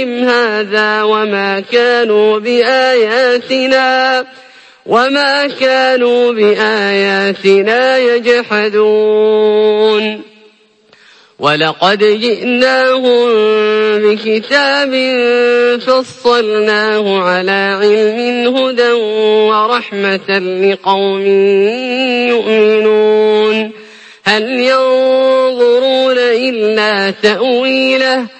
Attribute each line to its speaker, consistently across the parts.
Speaker 1: يومهم هذا وما كانوا بآياتنا وما كانوا بآياتنا يجحدون. ولقد جئناهم بكتاب فصلناه على علم هدى ورحمة لقوم يؤمنون. هل ينظرون إلا تأويله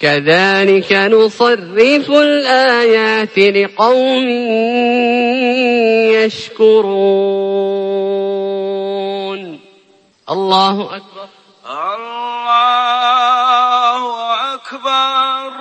Speaker 1: كذلك نصرف الآيات لقوم يشكرون. الله أكبر. الله أكبر.